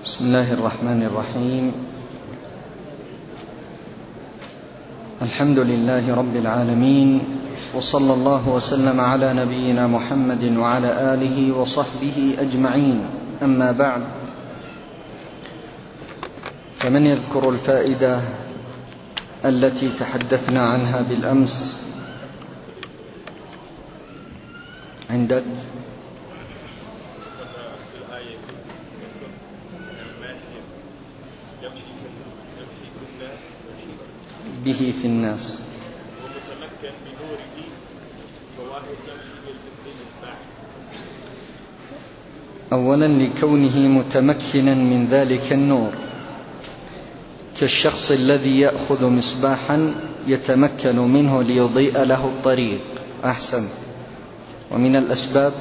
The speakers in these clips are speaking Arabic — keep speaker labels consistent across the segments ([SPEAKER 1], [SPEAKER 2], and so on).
[SPEAKER 1] بسم الله الرحمن الرحيم. الحمد لله رب العالمين وصلى الله وسلم على نبينا محمد وعلى آله وصحبه أجمعين. أما بعد فمن يذكر الفائدة التي تحدثنا عنها بالأمس عندك به في الناس. بنوره أولا لكونه متمكنا من ذلك النور. كالشخص الذي يأخذ مصباحا يتمكن منه ليضيء له الطريق. أحسن. ومن الأسباب؟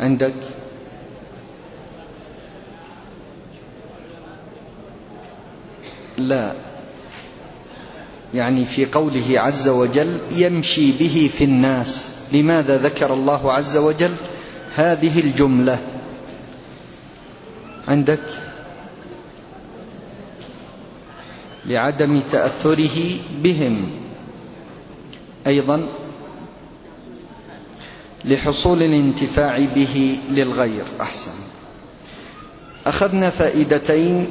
[SPEAKER 1] عندك؟ لا. يعني في قوله عز وجل يمشي به في الناس. لماذا ذكر الله عز وجل هذه الجملة؟ عندك؟ لعدم تأثره بهم. أيضا لحصول الانتفاع به للغير. أحسن. أخذنا فائدتين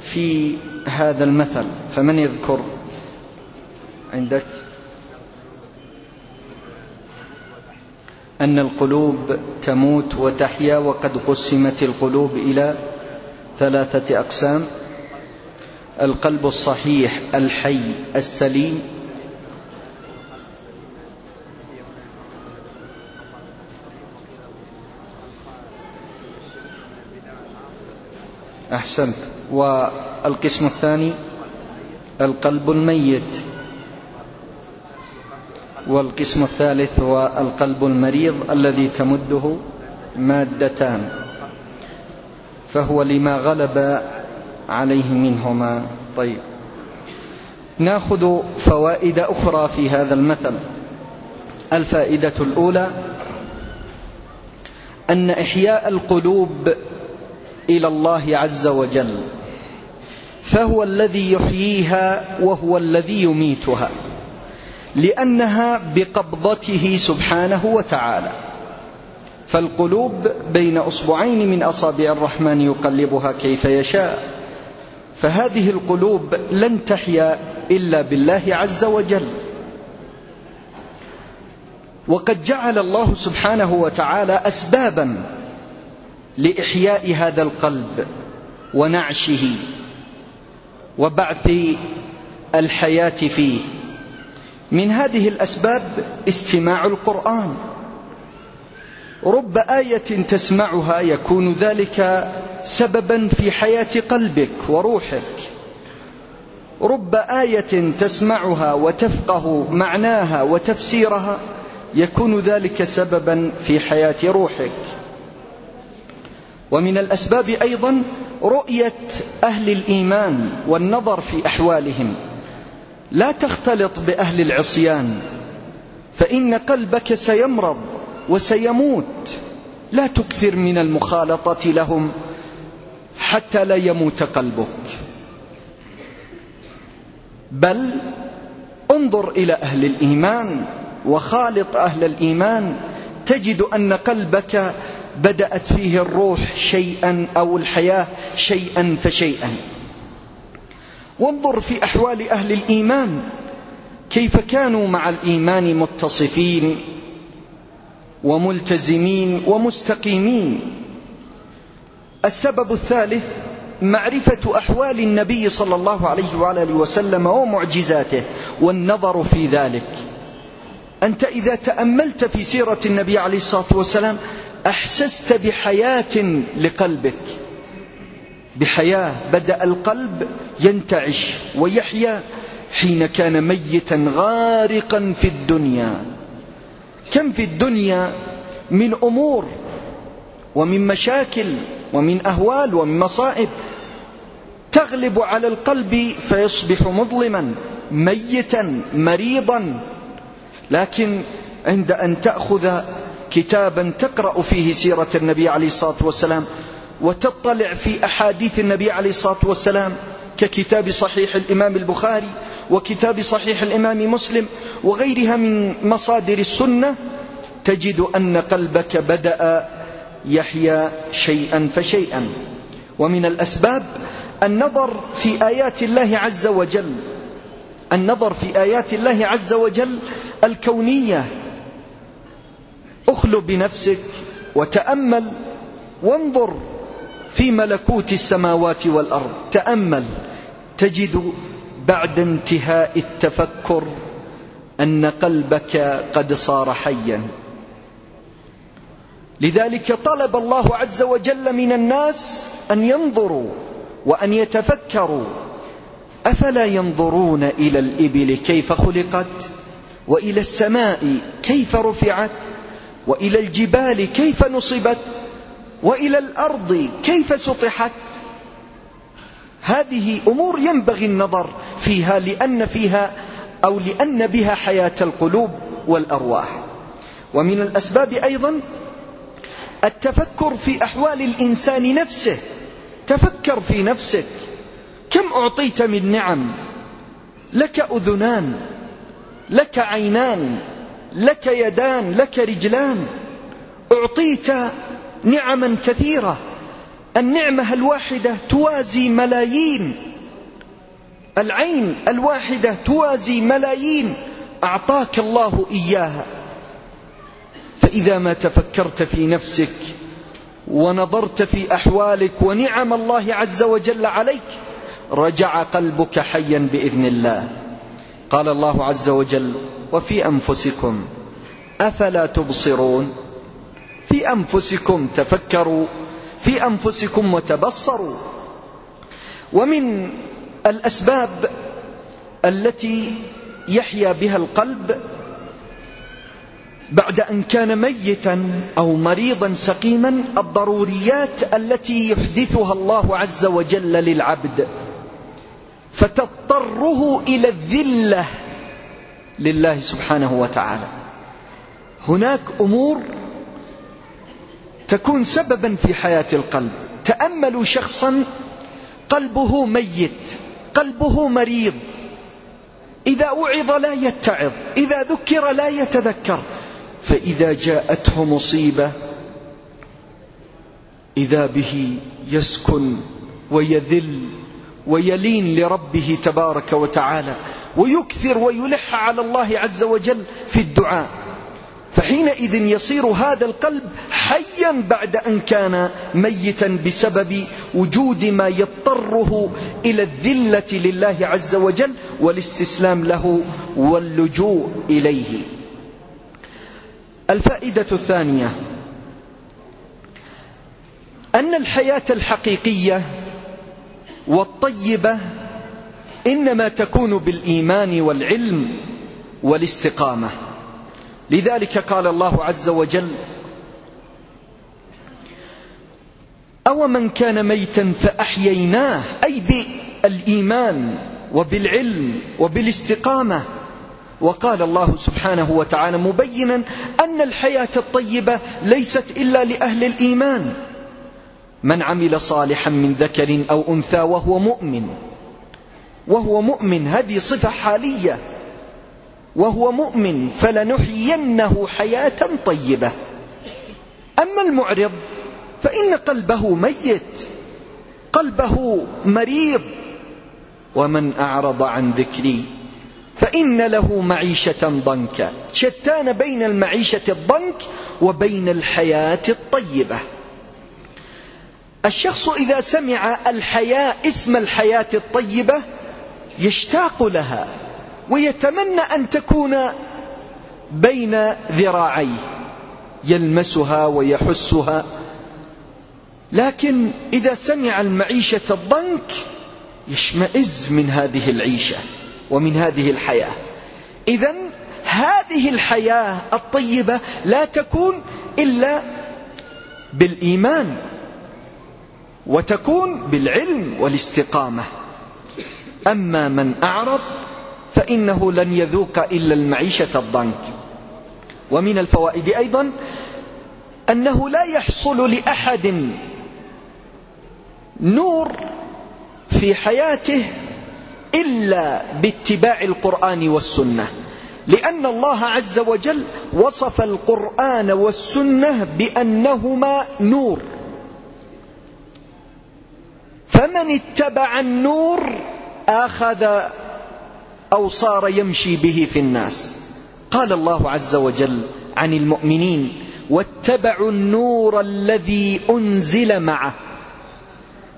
[SPEAKER 1] في هذا المثل فمن يذكر؟ عندك؟ أن القلوب تموت وتحيا وقد قسمت القلوب إلى ثلاثة أقسام. القلب الصحيح الحي السليم. أحسنت. والقسم الثاني القلب الميت. والقسم الثالث هو القلب المريض الذي تمده مادتان فهو لما غلب عليه منهما. طيب. ناخذ فوائد أخرى في هذا المثل. الفائدة الأولى أن إحياء القلوب إلى الله عز وجل فهو الذي يحييها وهو الذي يميتها لأنها بقبضته سبحانه وتعالى. فالقلوب بين أصبعين من أصابع الرحمن يقلبها كيف يشاء. فهذه القلوب لن تحيا إلا بالله عز وجل. وقد جعل الله سبحانه وتعالى اسبابا لإحياء هذا القلب ونعشه. وبعث الحياة فيه. من هذه الأسباب استماع القرآن. رب آية تسمعها يكون ذلك سببا في حياة قلبك وروحك. رب آية تسمعها وتفقه معناها وتفسيرها يكون ذلك سببا في حياة روحك. ومن الأسباب أيضا رؤية أهل الإيمان والنظر في أحوالهم. لا تختلط بأهل العصيان فإن قلبك سيمرض وسيموت. لا تكثر من المخالطة لهم حتى لا يموت قلبك. بل انظر إلى أهل الإيمان وخالط أهل الإيمان. تجد أن قلبك بدأت فيه الروح شيئا أو الحياة شيئا فشيئا. وانظر في أحوال أهل الإيمان كيف كانوا مع الإيمان متصفين وملتزمين ومستقيمين. السبب الثالث معرفة أحوال النبي صلى الله عليه وعلى وسلم ومعجزاته والنظر في ذلك. أنت إذا تأملت في سيرة النبي عليه الصلاة والسلام أحسست بحياة لقلبك. بحياة بدأ القلب ينتعش ويحيا حين كان ميتا غارقا في الدنيا. كم في الدنيا من أمور ومن مشاكل ومن أهوال ومن مصائب تغلب على القلب فيصبح مظلما ميتا مريضا. لكن عند أن تأخذ كتابا تقرأ فيه سيرة النبي عليه الصلاة والسلام وتطلع في أحاديث النبي عليه الصلاة والسلام ككتاب صحيح الإمام البخاري وكتاب صحيح الإمام مسلم وغيرها من مصادر السنة تجد أن قلبك بدأ يحيا شيئا فشيئا. ومن الأسباب النظر في آيات الله عز وجل النظر في آيات الله عز وجل الكونية اخلو بنفسك وتأمل وانظر في ملكوت السماوات والأرض. تأمل. تجد بعد انتهاء التفكر أن قلبك قد صار حيا. لذلك طلب الله عز وجل من الناس أن ينظروا وأن يتفكروا. أفلا ينظرون إلى الإبل كيف خلقت؟ وإلى السماء كيف رفعت؟ وإلى الجبال كيف نصبت؟ وإلى الأرض كيف سطحت؟ هذه أمور ينبغي النظر فيها لأن فيها أو لأن بها حياة القلوب والأرواح. ومن الأسباب أيضا التفكر في أحوال الإنسان نفسه. تفكر في نفسك. كم أعطيت من نعم؟ لك أذنان لك عينان لك يدان لك رجلان. أعطيت نعما كثيرة. النعمة الواحدة توازي ملايين. العين الواحدة توازي ملايين. أعطاك الله إياها. فإذا ما تفكرت في نفسك ونظرت في أحوالك ونعم الله عز وجل عليك رجع قلبك حيا بإذن الله. قال الله عز وجل وفي أنفسكم أفلا تبصرون؟ في أنفسكم تفكروا في أنفسكم وتبصروا. ومن الأسباب التي يحيا بها القلب بعد أن كان ميتا أو مريضا سقيما الضروريات التي يحدثها الله عز وجل للعبد فتضطره إلى الذلة. لله سبحانه وتعالى. هناك أمور تكون سببا في حياة القلب. تأملوا شخصا قلبه ميت قلبه مريض. إذا وعظ لا يتعظ إذا ذكر لا يتذكر. فإذا جاءته مصيبة إذا به يسكن ويذل. ويلين لربه تبارك وتعالى ويكثر ويلح على الله عز وجل في الدعاء. فحينئذ يصير هذا القلب حيا بعد أن كان ميتا بسبب وجود ما يضطره إلى الذلة لله عز وجل والاستسلام له واللجوء إليه. الفائدة الثانية أن الحياة الحقيقية والطيبة إنما تكون بالإيمان والعلم والاستقامة. لذلك قال الله عز وجل أو من كان ميتا فأحييناه أي بالإيمان وبالعلم وبالاستقامة. وقال الله سبحانه وتعالى مبينا أن الحياة الطيبة ليست إلا لأهل الإيمان. من عمل صالحا من ذكر أو أنثى وهو مؤمن وهو مؤمن هذه صفة حالية وهو مؤمن فلنحيينه حياة طيبة. أما المعرض فإن قلبه ميت قلبه مريض ومن أعرض عن ذكري فإن له معيشة ضنكا. شتان بين المعيشة الضنك وبين الحياة الطيبة. الشخص إذا سمع الحياة اسم الحياة الطيبة يشتاق لها ويتمنى أن تكون بين ذراعيه يلمسها ويحسها. لكن إذا سمع المعيشة الضنك يشمئز من هذه العيشة ومن هذه الحياة. إذا هذه الحياة الطيبة لا تكون إلا بالإيمان. وتكون بالعلم والاستقامة. أما من أعرض فإنه لن يذوق إلا المعيشة الضنك. ومن الفوائد أيضا أنه لا يحصل لأحد نور في حياته إلا باتباع القرآن والسنة. لأن الله عز وجل وصف القرآن والسنة بأنهما نور. فمن اتبع النور أخذ أو صار يمشي به في الناس. قال الله عز وجل عن المؤمنين واتبعوا النور الذي أنزل معه.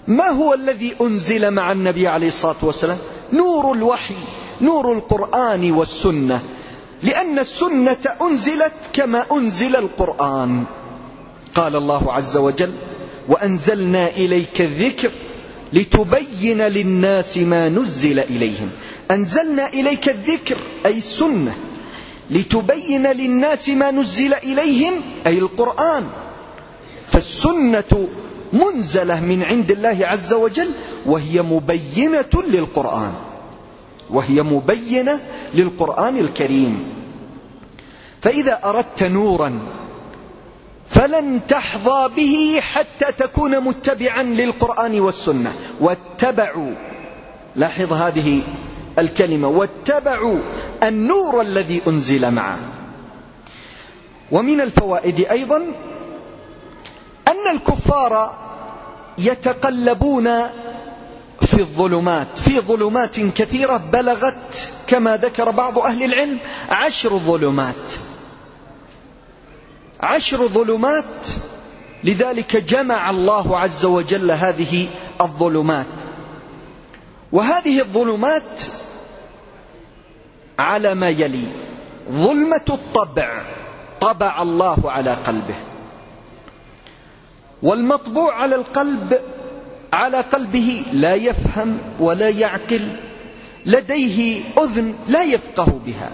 [SPEAKER 1] ما هو الذي أنزل مع النبي عليه الصلاة والسلام؟ نور الوحي نور القرآن والسنة. لأن السنة أنزلت كما أنزل القرآن. قال الله عز وجل وأنزلنا إليك الذكر لتبين للناس ما نزل إليهم. أنزلنا إليك الذكر أي السنة. لتبين للناس ما نزل إليهم أي القرآن. فالسنة منزلة من عند الله عز وجل وهي مبينة للقرآن. وهي مبينة للقرآن الكريم. فإذا أردت نورا فلن تحظى به حتى تكون متبعا للقرآن والسنة. واتبعوا. لاحظ هذه الكلمة. واتبعوا النور الذي أنزل معه. ومن الفوائد أيضا أن الكفار يتقلبون في الظلمات. في ظلمات كثيرة بلغت كما ذكر بعض أهل العلم عشر ظلمات. عشر ظلمات لذلك جمع الله عز وجل هذه الظلمات. وهذه الظلمات على ما يلي ظلمة الطبع طبع الله على قلبه. والمطبوع على القلب على قلبه لا يفهم ولا يعقل لديه أذن لا يفقه بها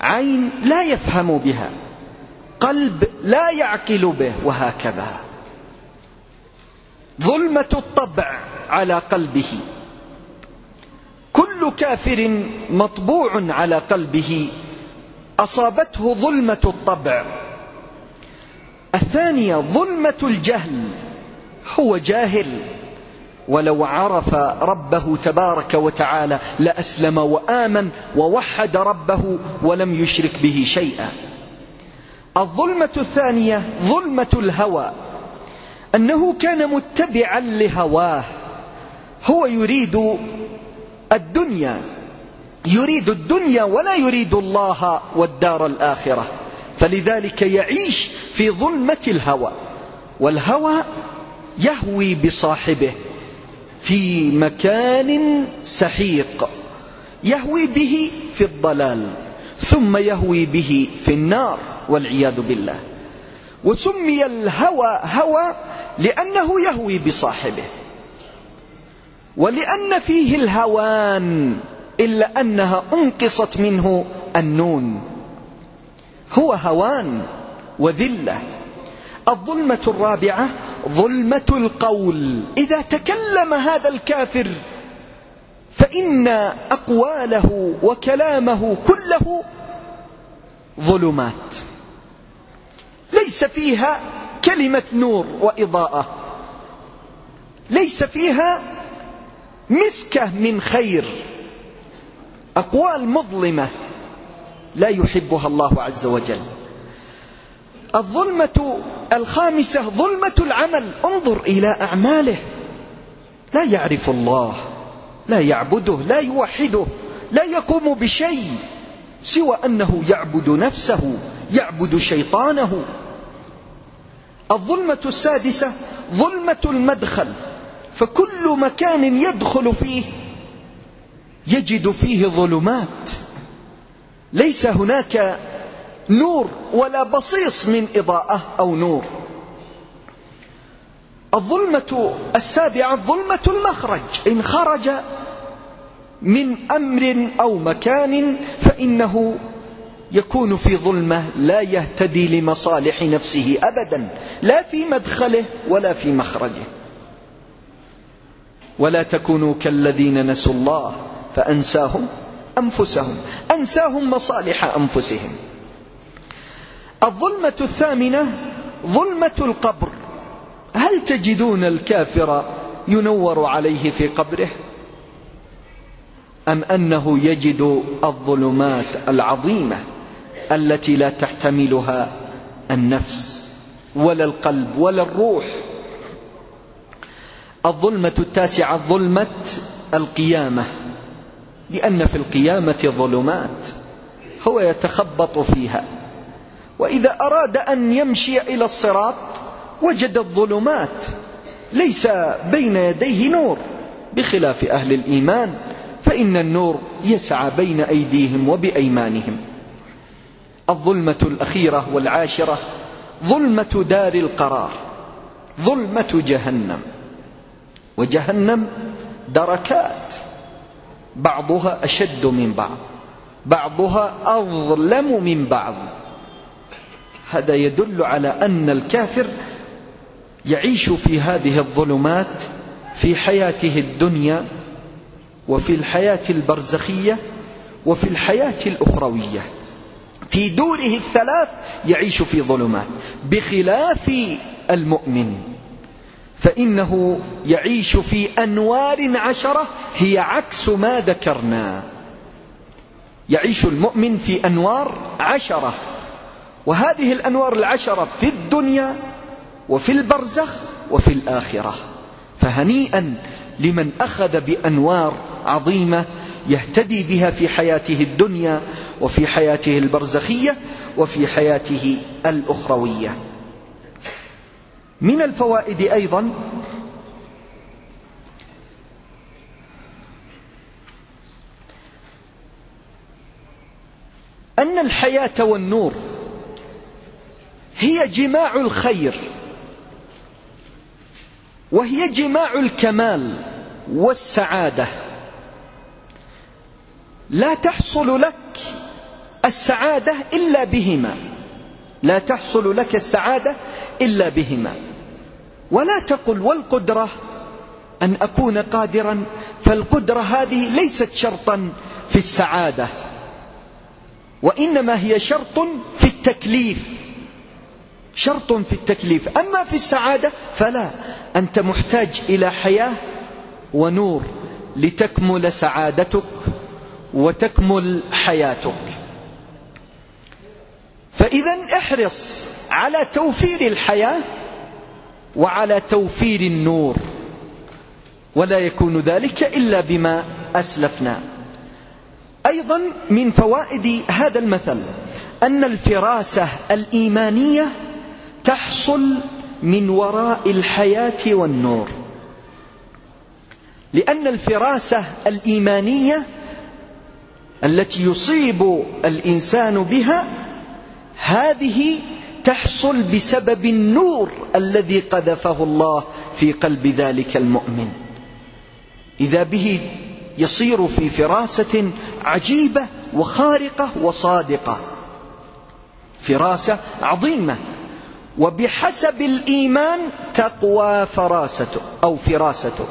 [SPEAKER 1] عين لا يفهم بها. قلب لا يعقل به وهكذا. ظلمة الطبع على قلبه. كل كافر مطبوع على قلبه. أصابته ظلمة الطبع. الثانية ظلمة الجهل. هو جاهل. ولو عرف ربه تبارك وتعالى لأسلم وآمن ووحد ربه ولم يشرك به شيئا. الظلمة الثانية ظلمة الهوى أنه كان متبعا لهواه هو يريد الدنيا يريد الدنيا ولا يريد الله والدار الآخرة فلذلك يعيش في ظلمة الهوى والهوى يهوي بصاحبه في مكان سحيق يهوي به في الضلال ثم يهوي به في النار. والعياذ بالله. وسمي الهوى هوى لأنه يهوي بصاحبه. ولأن فيه الهوان إلا أنها أنقصت منه النون. هو هوان وذلة. الظلمة الرابعة ظلمة القول. إذا تكلم هذا الكافر فإن أقواله وكلامه كله ظلمات. ليس فيها كلمة نور وإضاءة. ليس فيها مسكة من خير. أقوال مظلمة لا يحبها الله عز وجل. الظلمة الخامسة ظلمة العمل. انظر إلى أعماله. لا يعرف الله لا يعبده لا يوحده لا يقوم بشيء سوى أنه يعبد نفسه يعبد شيطانه. الظلمة السادسة ظلمة المدخل. فكل مكان يدخل فيه يجد فيه ظلمات. ليس هناك نور ولا بصيص من إضاءة أو نور. الظلمة السابعة ظلمة المخرج. إن خرج من أمر أو مكان فإنه يكون في ظلمة لا يهتدي لمصالح نفسه أبدا لا في مدخله ولا في مخرجه. ولا تكونوا كالذين نسوا الله فأنساهم أنفسهم أنساهم مصالح أنفسهم. الظلمة الثامنة ظلمة القبر. هل تجدون الكافر ينور عليه في قبره؟ أم أنه يجد الظلمات العظيمة؟ التي لا تحتملها النفس ولا القلب ولا الروح. الظلمة التاسعة ظلمة القيامة لأن في القيامة ظلمات هو يتخبط فيها. وإذا أراد أن يمشي إلى الصراط وجد الظلمات ليس بين يديه نور. بخلاف أهل الإيمان فإن النور يسعى بين أيديهم وبأيمانهم. الظلمة الأخيرة والعاشرة ظلمة دار القرار ظلمة جهنم. وجهنم دركات بعضها أشد من بعض بعضها أظلم من بعض. هذا يدل على أن الكافر يعيش في هذه الظلمات في حياته الدنيا وفي الحياة البرزخية وفي الحياة الأخروية. في دوره الثلاث يعيش في ظلمات بخلاف المؤمن. فإنه يعيش في أنوار عشرة هي عكس ما ذكرنا. يعيش المؤمن في أنوار عشرة وهذه الأنوار العشرة في الدنيا وفي البرزخ وفي الآخرة. فهنيئا لمن أخذ بأنوار عظيمة يهتدي بها في حياته الدنيا وفي حياته البرزخية وفي حياته الأخروية. من الفوائد أيضا أن الحياة والنور هي جماع الخير وهي جماع الكمال والسعادة. لا تحصل لك السعادة إلا بهما. لا تحصل لك السعادة إلا بهما. ولا تقل والقدرة أن أكون قادرا فالقدرة هذه ليست شرطا في السعادة وإنما هي شرط في التكليف. شرط في التكليف. أما في السعادة فلا أنت محتاج إلى حياة ونور لتكمل سعادتك. وتكمل حياتك. فإذا احرص على توفير الحياة وعلى توفير النور ولا يكون ذلك إلا بما أسلفنا. أيضا من فوائد هذا المثل أن الفراسة الإيمانية تحصل من وراء الحياة والنور. لأن الفراسة الإيمانية التي يصيب الإنسان بها هذه تحصل بسبب النور الذي قذفه الله في قلب ذلك المؤمن. إذا به يصير في فراسة عجيبة وخارقة وصادقة. فراسة عظيمة. وبحسب الإيمان تقوى فراستك أو فراستك.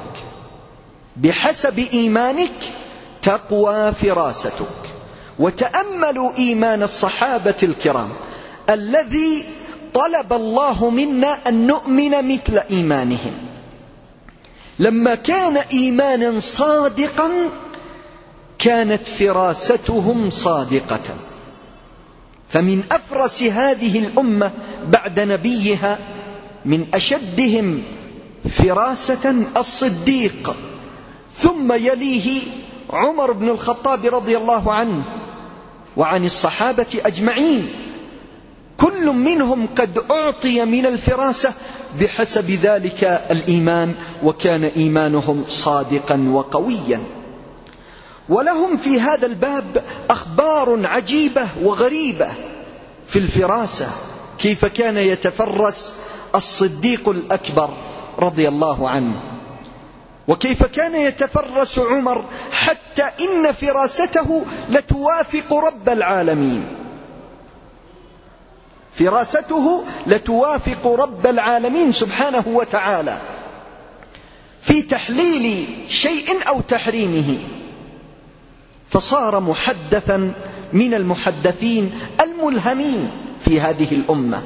[SPEAKER 1] بحسب إيمانك تقوى فراستك. وتأملوا إيمان الصحابة الكرام الذي طلب الله منا أن نؤمن مثل إيمانهم. لما كان إيمانا صادقا كانت فراستهم صادقة. فمن أفرس هذه الأمة بعد نبيها من أشدهم فراسة الصديق ثم يليه عمر بن الخطاب رضي الله عنه وعن الصحابة أجمعين. كل منهم قد أعطي من الفراسة بحسب ذلك الإيمان وكان إيمانهم صادقا وقويا. ولهم في هذا الباب أخبار عجيبة وغريبة في الفراسة. كيف كان يتفرس الصديق الأكبر رضي الله عنه. وكيف كان يتفرس عمر حتى إن فراسته لتوافق رب العالمين. فراسته لتوافق رب العالمين سبحانه وتعالى في تحليل شيء أو تحريمه. فصار محدثا من المحدثين الملهمين في هذه الأمة.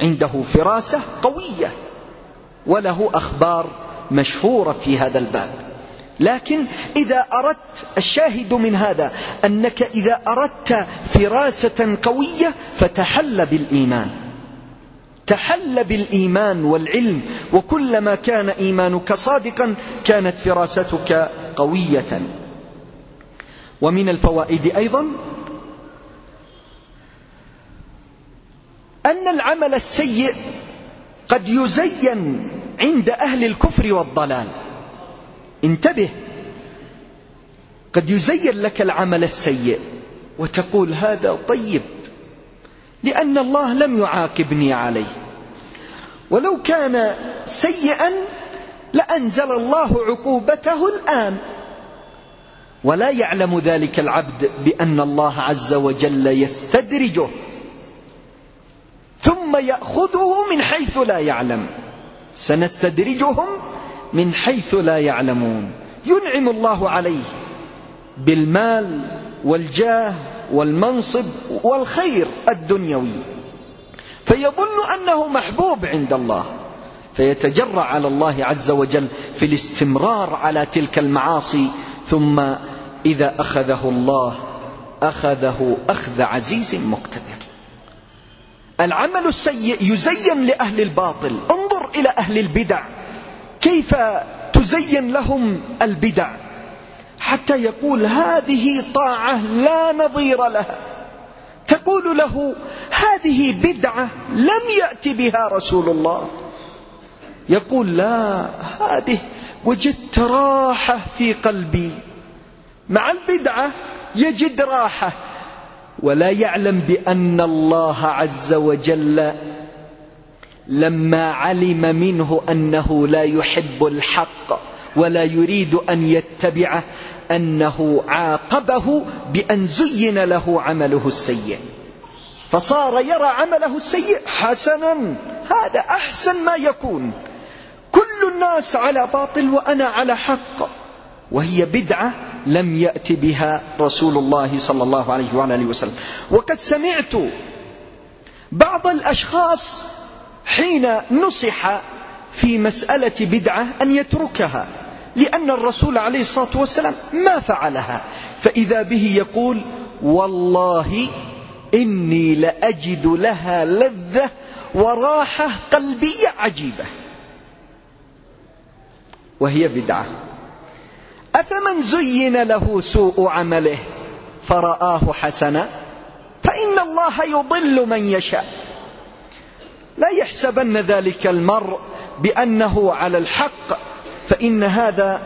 [SPEAKER 1] عنده فراسة قوية وله أخبار مشهورة في هذا الباب. لكن إذا أردت الشاهد من هذا أنك إذا أردت فراسة قوية فتحل بالإيمان. تحل بالإيمان والعلم. وكلما كان إيمانك صادقا كانت فراستك قوية. ومن الفوائد أيضا أن العمل السيء قد يزين عند أهل الكفر والضلال. انتبه. قد يزين لك العمل السيء وتقول هذا طيب لأن الله لم يعاقبني عليه. ولو كان سيئا لأنزل الله عقوبته الآن. ولا يعلم ذلك العبد بأن الله عز وجل يستدرجه ثم يأخذه من حيث لا يعلم. سنستدرجهم من حيث لا يعلمون. ينعم الله عليه بالمال والجاه والمنصب والخير الدنيوي. فيظن أنه محبوب عند الله. فيتجرع على الله عز وجل في الاستمرار على تلك المعاصي. ثم إذا أخذه الله أخذه أخذ عزيز مقتدر. العمل السيء يزين لأهل الباطل. انظر إلى أهل البدع. كيف تزين لهم البدع؟ حتى يقول هذه طاعة لا نظير لها. تقول له هذه بدعة لم يأت بها رسول الله. يقول لا هذه وجدت راحة في قلبي. مع البدعة يجد راحة. ولا يعلم بأن الله عز وجل لما علم منه أنه لا يحب الحق ولا يريد أن يتبعه أنه عاقبه بأن زين له عمله السيء. فصار يرى عمله السيء حسنا. هذا أحسن ما يكون. كل الناس على باطل وأنا على حق. وهي بدعة لم يأت بها رسول الله صلى الله عليه وعلى وسلم. وقد سمعت بعض الأشخاص حين نصح في مسألة بدعة أن يتركها لأن الرسول عليه الصلاة والسلام ما فعلها. فإذا به يقول والله إني لأجد لها لذة وراحة قلبية عجيبة. وهي بدعة. أفمن زين له سوء عمله فرآه حسنا فإن الله يضل من يشاء. لا يحسبن ذلك المرء بأنه على الحق فإن هذا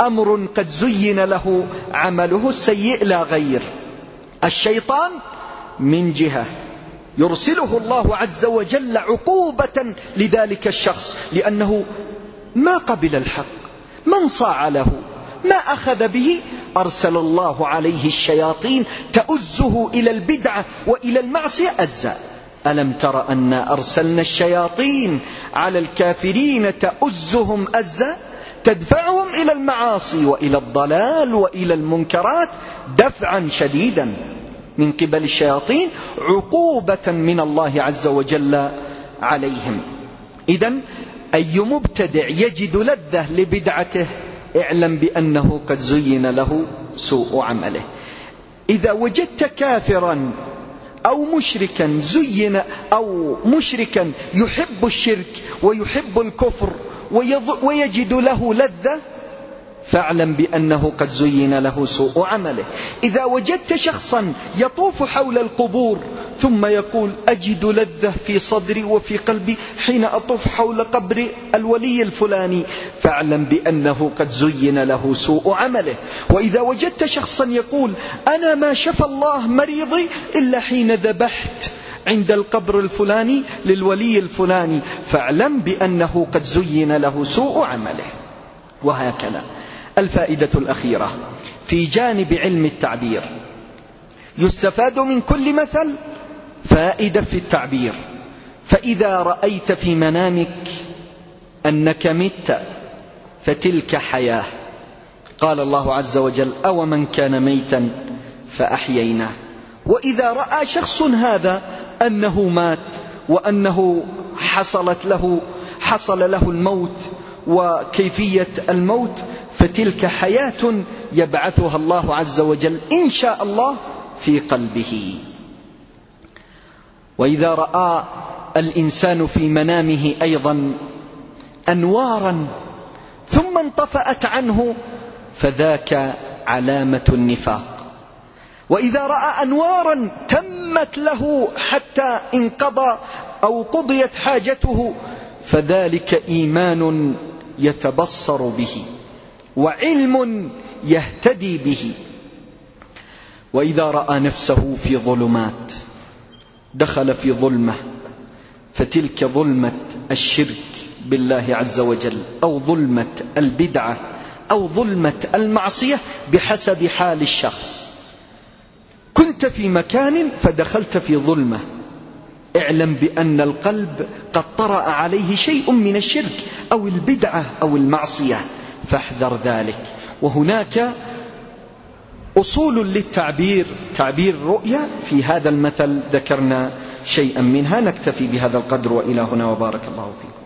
[SPEAKER 1] أمر قد زين له عمله السيء لا غير. الشيطان من جهة يرسله الله عز وجل عقوبة لذلك الشخص لأنه ما قبل الحق من صاع له؟ ما أخذ به؟ أرسل الله عليه الشياطين تؤزه إلى البدعة وإلى المعصية. أزا ألم تر أن أرسلنا الشياطين على الكافرين تؤزهم؟ أزا تدفعهم إلى المعاصي وإلى الضلال وإلى المنكرات دفعا شديدا. من قبل الشياطين عقوبة من الله عز وجل عليهم. إذا أي مبتدع يجد لذة لبدعته؟ اعلم بأنه قد زين له سوء عمله. إذا وجدت كافرا أو مشركا زين أو مشركا يحب الشرك ويحب الكفر ويجد له لذة فاعلم بأنه قد زين له سوء عمله. إذا وجدت شخصا يطوف حول القبور ثم يقول أجد لذة في صدري وفي قلبي حين أطوف حول قبر الولي الفلاني. فاعلم بأنه قد زين له سوء عمله. وإذا وجدت شخصا يقول أنا ما شفى الله مريضي إلا حين ذبحت عند القبر الفلاني للولي الفلاني. فاعلم بأنه قد زين له سوء عمله. وهكذا. الفائدة الأخيرة في جانب علم التعبير. يستفاد من كل مثل فائدة في التعبير. فإذا رأيت في منامك أنك مت فتلك حياة. قال الله عز وجل أو من كان ميتا فأحييناه. وإذا رأى شخص هذا أنه مات وأنه حصلت له حصل له الموت وكيفية الموت فتلك حياة يبعثها الله عز وجل إن شاء الله في قلبه. وإذا رأى الإنسان في منامه أيضا أنوارا ثم انطفأت عنه فذاك علامة النفاق. وإذا رأى أنوارا تمت له حتى انقضى أو قضيت حاجته فذلك إيمان يتبصر به. وعلم يهتدي به. وإذا رأى نفسه في ظلمات دخل في ظلمة فتلك ظلمة الشرك بالله عز وجل أو ظلمة البدعة أو ظلمة المعصية بحسب حال الشخص. كنت في مكان فدخلت في ظلمة. اعلم بأن القلب قد طرأ عليه شيء من الشرك أو البدعة أو المعصية. فاحذر ذلك. وهناك أصول للتعبير تعبير رؤيا في هذا المثل ذكرنا شيئا منها. نكتفي بهذا القدر وإلى هنا وبارك الله فيكم.